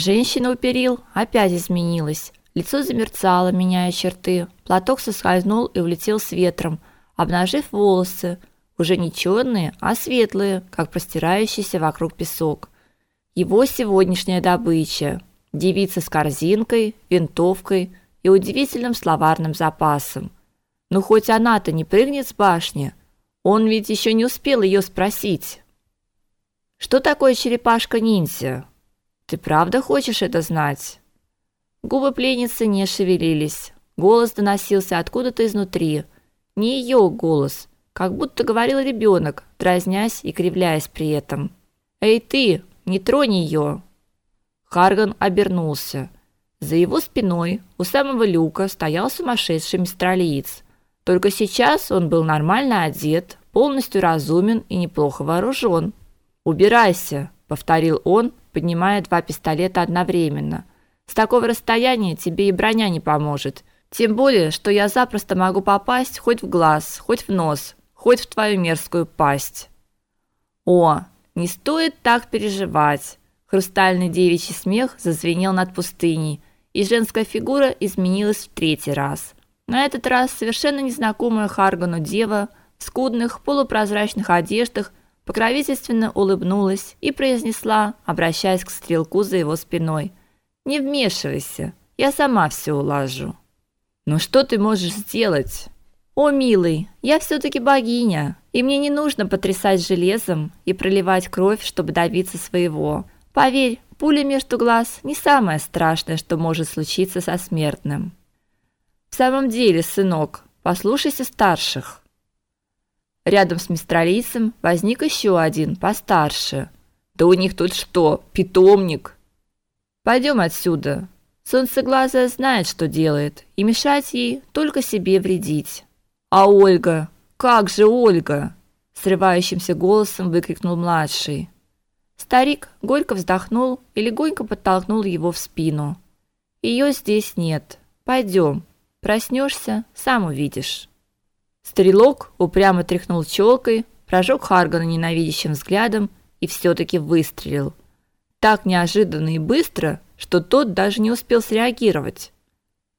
Женщина у перил опять изменилась. Лицо замерцало, меняя черты. Платок соскользнул и улетел с ветром, обнажив волосы, уже не черные, а светлые, как простирающийся вокруг песок. Его сегодняшняя добыча девица с корзинкой, винтовкой и удивительным словарным запасом. Ну хоть она-то не прыгнет с башни. Он ведь еще не успел ее спросить. Что такое черепашка-ниндзя? Ты правда хочешь это знать? Губы пленницы не шевелились. Голос доносился откуда-то изнутри. Не ее голос, как будто говорил ребенок, дразнясь и кривляясь при этом. Эй ты, не тронь ее. Харган обернулся. За его спиной у самого люка стоял сумасшедший мистралиец. Только сейчас он был нормально одет, полностью разумен и неплохо вооружен. "Убирайся", повторил он, поднимая два пистолета одновременно. С такого расстояния тебе и броня не поможет. Тем более, что я запросто могу попасть хоть в глаз, хоть в нос, хоть в твою мерзкую пасть. О, не стоит так переживать. Хрустальный девичий смех зазвенел над пустыней, и женская фигура изменилась в третий раз. На этот раз совершенно незнакомая Харгану дева в скудных полупрозрачных одеждах покровительственно улыбнулась и произнесла, обращаясь к стрелку за его спиной: "Не вмешивайся, я сама все улажу". "Но что ты можешь сделать?" "О, милый, я все таки богиня, и мне не нужно потрясать железом и проливать кровь, чтобы добиться своего. Поверь, пуля между глаз не самое страшное, что может случиться со смертным". "В самом деле, сынок, послушайся старших". Рядом с мистралийцем возник еще один, постарше. Да у них тут что, питомник? Пойдем отсюда. Солнцеглазая знает, что делает, и мешать ей только себе вредить. А Ольга? Как же Ольга? срывающимся голосом выкрикнул младший. Старик горько вздохнул и легонько подтолкнул его в спину. Ее здесь нет. Пойдем. Проснешься, сам увидишь. Стрелок упрямо тряхнул челкой, прожег Харгана ненавидящим взглядом и все таки выстрелил. Так неожиданно и быстро, что тот даже не успел среагировать.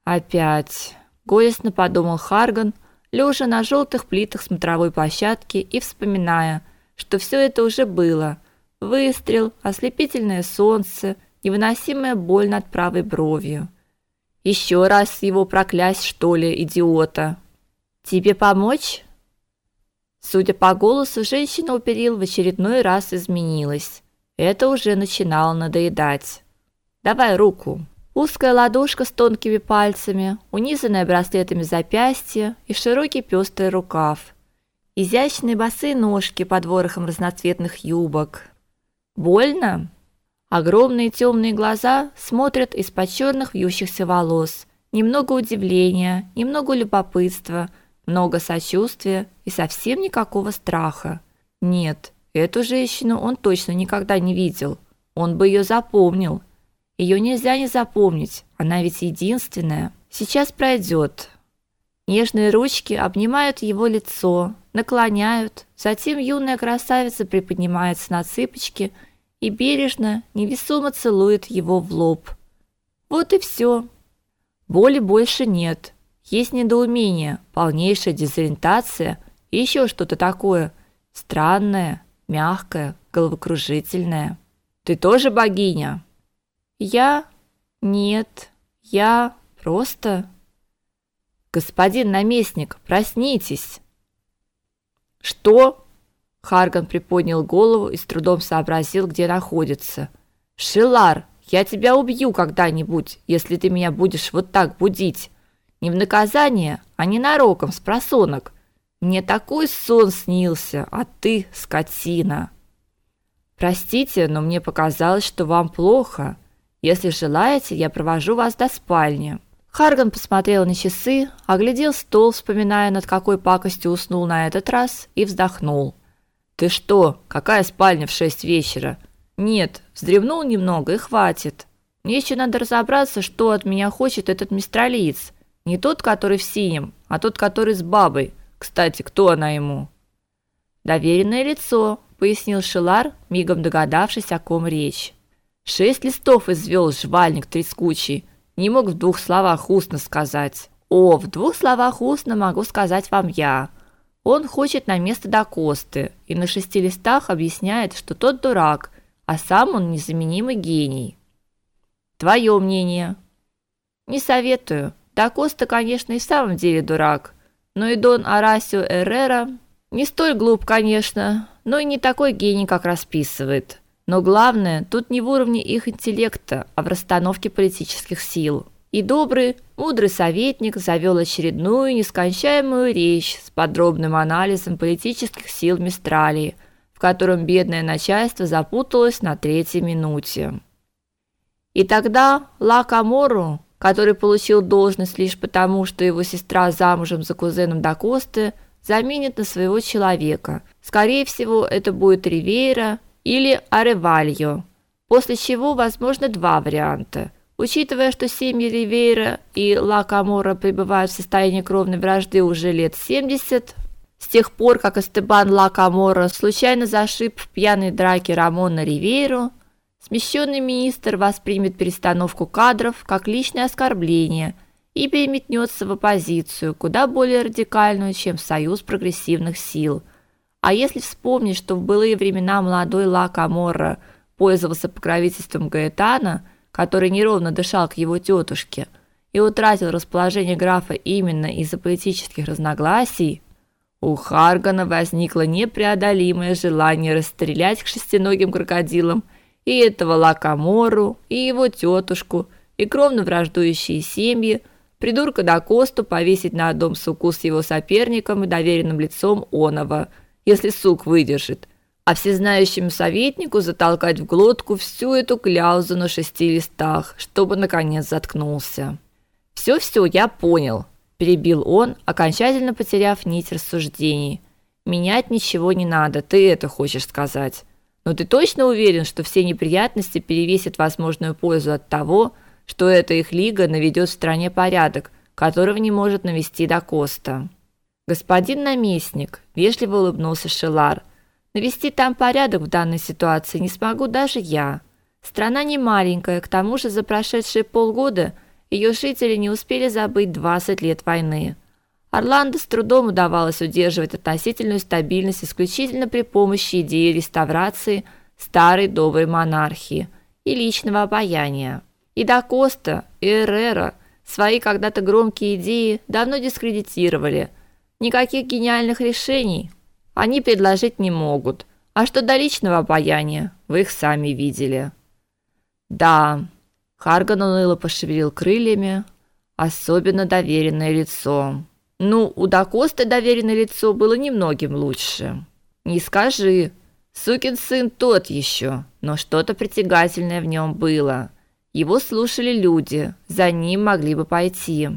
Опять, горестно подумал Харган, лежа на желтых плитах смотровой площадки и вспоминая, что все это уже было. Выстрел, ослепительное солнце, невыносимая боль над правой бровью. Еще раз его проклясть, что ли, идиота. Тебе помочь? Судя по голосу, женщина у перил в очередной раз изменилась. Это уже начинало надоедать. Давай руку. Узкая ладошка с тонкими пальцами, унизанная браслетами запястье и широкий пестрый рукав. Изящные босые ножки под ворохом разноцветных юбок. Больно? Огромные темные глаза смотрят из-под черных вьющихся волос. Немного удивления, немного любопытства – много сочувствия и совсем никакого страха. Нет, эту женщину он точно никогда не видел. Он бы ее запомнил. Ее нельзя не запомнить, она ведь единственная. Сейчас пройдет. Нежные ручки обнимают его лицо, наклоняют, затем юная красавица приподнимается на цыпочки и бережно, невесомо целует его в лоб. Вот и все. Боли больше нет. Есть недоумение, полнейшая дезориентация и еще что-то такое странное, мягкое, головокружительное. Ты тоже богиня? Я? Нет. Я просто Господин наместник, проснитесь. Что? Харган приподнял голову и с трудом сообразил, где находится. Шилар, я тебя убью когда-нибудь, если ты меня будешь вот так будить. Не в наказание, а не нароком, с просонок. Мне такой сон снился, а ты скотина. Простите, но мне показалось, что вам плохо. Если желаете, я провожу вас до спальни. Харган посмотрел на часы, оглядел стол, вспоминая, над какой пакостью уснул на этот раз, и вздохнул. Ты что? Какая спальня в шесть вечера? Нет, вздремнул немного и хватит. Мне еще надо разобраться, что от меня хочет этот мистралиец. Не тот, который в синем, а тот, который с бабой. Кстати, кто она ему? Доверенное лицо, пояснил Шилар, мигом догадавшись, о ком речь. Шесть листов извел жвальник трескучий, не мог в двух словах устно сказать. О, в двух словах устно могу сказать вам я. Он хочет на место Дакосты и на шести листах объясняет, что тот дурак, а сам он незаменимый гений. Твое мнение? Не советую. Дакоста, конечно, и в самом деле дурак, но и Дон Арасио Эррера не столь глуп, конечно, но и не такой гений, как расписывает. Но главное тут не в уровне их интеллекта, а в расстановке политических сил. И добрый, мудрый советник завел очередную нескончаемую речь с подробным анализом политических сил Мистралии, в котором бедное начальство запуталось на третьей минуте. И тогда Ла Камору, который получил должность лишь потому, что его сестра замужем за кузеном Дакосты, заменит на своего человека. Скорее всего, это будет Ривейра или Аревальо. После чего возможно два варианта – Учитывая, что семьи Ривейра и Ла Камора пребывают в состоянии кровной вражды уже лет 70, с тех пор, как Эстебан Ла Камора случайно зашиб в пьяной драке Рамона Ривейру, смещенный министр воспримет перестановку кадров как личное оскорбление и переметнется в оппозицию, куда более радикальную, чем в союз прогрессивных сил. А если вспомнить, что в былые времена молодой Ла Камора пользовался покровительством Гаэтана – который неровно дышал к его тетушке и утратил расположение графа именно из-за политических разногласий, у Харгана возникло непреодолимое желание расстрелять к шестиногим крокодилам и этого Лакамору, и его тетушку, и кровно враждующие семьи, придурка Дакосту повесить на дом суку с его соперником и доверенным лицом Онова, если сук выдержит, а всезнающему советнику затолкать в глотку всю эту кляузу на шести листах, чтобы наконец заткнулся. Все-все я понял, перебил он, окончательно потеряв нить рассуждений. Менять ничего не надо, ты это хочешь сказать. Но ты точно уверен, что все неприятности перевесят возможную пользу от того, что эта их лига наведет в стране порядок, которого не может навести до Коста? Господин наместник, вежливо улыбнулся Шелар. Навести там порядок в данной ситуации не смогу даже я. Страна не маленькая, к тому же за прошедшие полгода ее жители не успели забыть 20 лет войны. Орландо с трудом удавалось удерживать относительную стабильность исключительно при помощи идеи реставрации старой доброй монархии и личного обаяния. И да Коста, и Эррера свои когда-то громкие идеи давно дискредитировали. Никаких гениальных решений они предложить не могут. А что до личного обаяния, вы их сами видели. Да, Харган уныло пошевелил крыльями, особенно доверенное лицо. Ну, у Дакосты доверенное лицо было немногим лучше. Не скажи, сукин сын тот еще, но что-то притягательное в нем было. Его слушали люди, за ним могли бы пойти.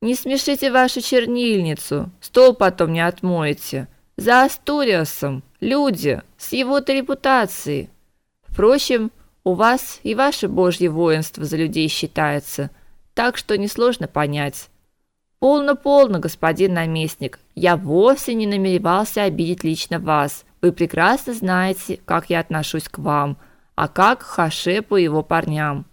Не смешите вашу чернильницу, стол потом не отмоете. За Астуриасом, люди, с его-то репутацией. Впрочем, у вас и ваше божье воинство за людей считается, так что несложно понять. Полно-полно, господин наместник, я вовсе не намеревался обидеть лично вас. Вы прекрасно знаете, как я отношусь к вам, а как к Хашепу и его парням.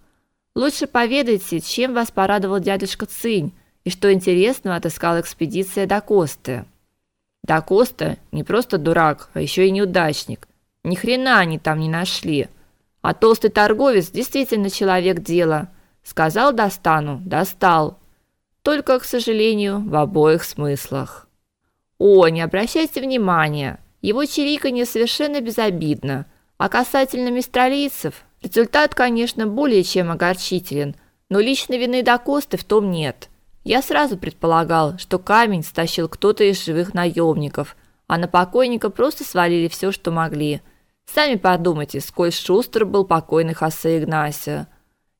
Лучше поведайте, чем вас порадовал дядюшка Цинь, и что интересного отыскала экспедиция до Косты. Да Коста не просто дурак, а еще и неудачник. Ни хрена они там не нашли. А толстый торговец действительно человек дела. Сказал достану, достал. Только, к сожалению, в обоих смыслах. О, не обращайте внимания. Его чириканье совершенно безобидно. А касательно мистралийцев, результат, конечно, более чем огорчителен, но личной вины до Косты в том нет. Я сразу предполагал, что камень стащил кто-то из живых наемников, а на покойника просто свалили все, что могли. Сами подумайте, сколь шустр был покойный Хосе Игнасио.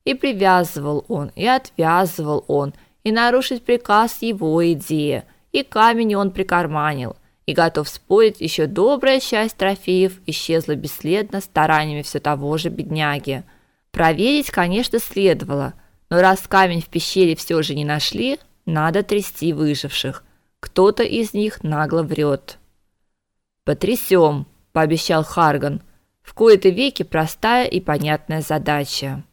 И привязывал он, и отвязывал он, и нарушить приказ его идея, и камень он прикарманил. И готов спорить, еще добрая часть трофеев исчезла бесследно стараниями все того же бедняги. Проверить, конечно, следовало – но раз камень в пещере все же не нашли, надо трясти выживших. Кто-то из них нагло врет. Потрясем, пообещал Харган. В кои-то веки простая и понятная задача.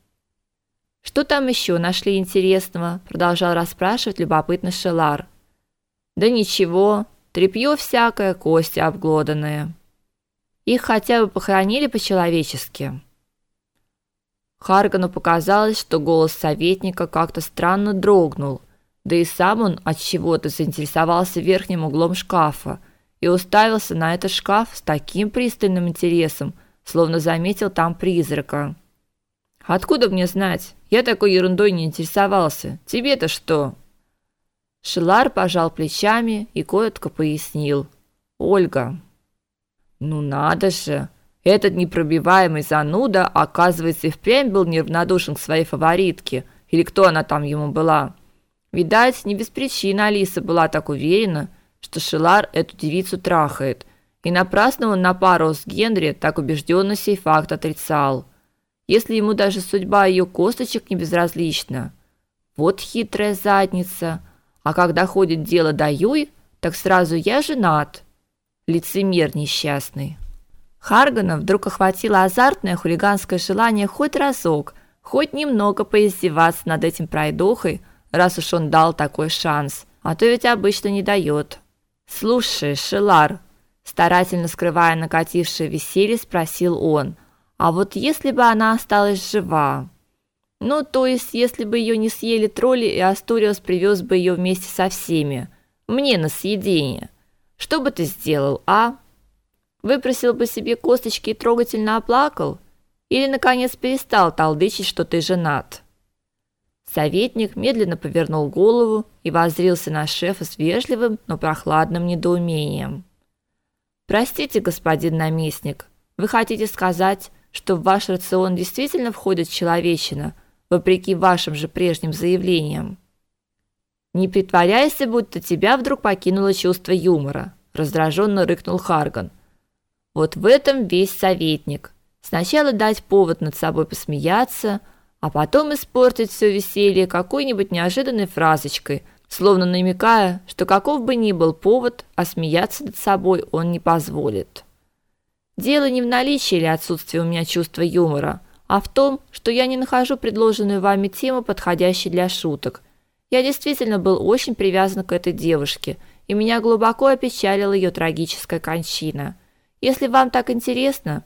Что там еще нашли интересного? продолжал расспрашивать любопытный Шелар. Да ничего, тряпье всякое, кости обглоданные. Их хотя бы похоронили по-человечески. Харгану показалось, что голос советника как-то странно дрогнул, да и сам он от чего-то заинтересовался верхним углом шкафа и уставился на этот шкаф с таким пристальным интересом, словно заметил там призрака. Откуда мне знать? Я такой ерундой не интересовался. Тебе-то что? Шилар пожал плечами и коротко пояснил: "Ольга". Ну надо же. Этот непробиваемый зануда, оказывается, и впрямь был неравнодушен к своей фаворитке, или кто она там ему была. Видать, не без причины Алиса была так уверена, что Шилар эту девицу трахает, и напрасно он на пару с Генри так убежденно сей факт отрицал. Если ему даже судьба ее косточек не безразлична. Вот хитрая задница. А когда ходит дело до Юй, так сразу я женат. Лицемер несчастный. Харгана вдруг охватило азартное хулиганское желание хоть разок, хоть немного поиздеваться над этим пройдохой, раз уж он дал такой шанс, а то ведь обычно не дает. Слушай, Шелар, старательно скрывая накатившее веселье, спросил он: "А вот если бы она осталась жива? Ну, то есть, если бы ее не съели тролли и Асториос привез бы ее вместе со всеми, мне на съедение. Что бы ты сделал, а?" Выпросил бы себе косточки и трогательно оплакал? Или, наконец, перестал толдычить, что ты женат?» Советник медленно повернул голову и воззрился на шефа с вежливым, но прохладным недоумением. «Простите, господин наместник, вы хотите сказать, что в ваш рацион действительно входит человечина, вопреки вашим же прежним заявлениям?» «Не притворяйся, будто тебя вдруг покинуло чувство юмора», раздраженно рыкнул Харган. Вот в этом весь советник. Сначала дать повод над собой посмеяться, а потом испортить все веселье какой-нибудь неожиданной фразочкой, словно намекая, что каков бы ни был повод, а смеяться над собой он не позволит. Дело не в наличии или отсутствии у меня чувства юмора, а в том, что я не нахожу предложенную вами тему подходящей для шуток. Я действительно был очень привязан к этой девушке, и меня глубоко опечалила ее трагическая кончина – если вам так интересно,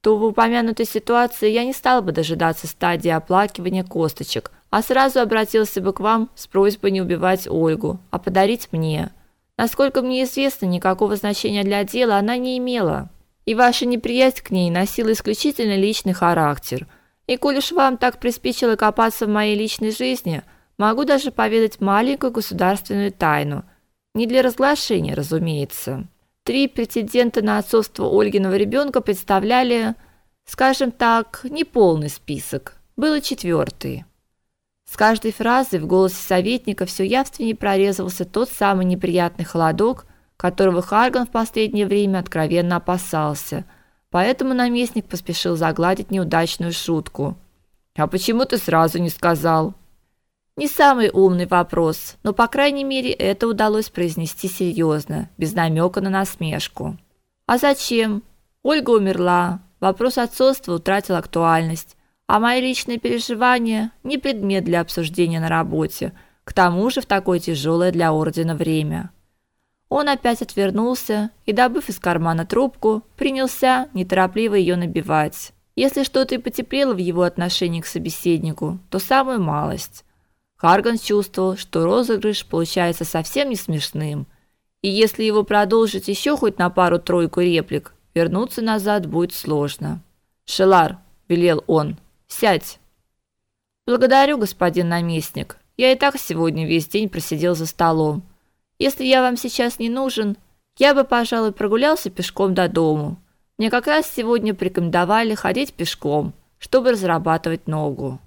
то в упомянутой ситуации я не стал бы дожидаться стадии оплакивания косточек, а сразу обратился бы к вам с просьбой не убивать Ольгу, а подарить мне. Насколько мне известно, никакого значения для дела она не имела. И ваша неприязнь к ней носила исключительно личный характер. И коль уж вам так приспичило копаться в моей личной жизни, могу даже поведать маленькую государственную тайну. Не для разглашения, разумеется. Три претендента на отцовство Ольгиного ребенка представляли, скажем так, неполный список. Был и четвертый. С каждой фразой в голосе советника все явственнее прорезывался тот самый неприятный холодок, которого Харган в последнее время откровенно опасался. Поэтому наместник поспешил загладить неудачную шутку. А почему ты сразу не сказал? Не самый умный вопрос, но по крайней мере это удалось произнести серьезно, без намека на насмешку. А зачем? Ольга умерла. Вопрос отцовства утратил актуальность, а мои личные переживания не предмет для обсуждения на работе. К тому же в такое тяжелое для ордена время. Он опять отвернулся и, добыв из кармана трубку, принялся неторопливо ее набивать. Если что-то и потеплело в его отношении к собеседнику, то самую малость. Харган чувствовал, что розыгрыш получается совсем не смешным, и если его продолжить еще хоть на пару-тройку реплик, вернуться назад будет сложно. "Шелар", велел он. "Сядь". "Благодарю, господин наместник. Я и так сегодня весь день просидел за столом. Если я вам сейчас не нужен, я бы, пожалуй, прогулялся пешком до дому. Мне как раз сегодня порекомендовали ходить пешком, чтобы разрабатывать ногу".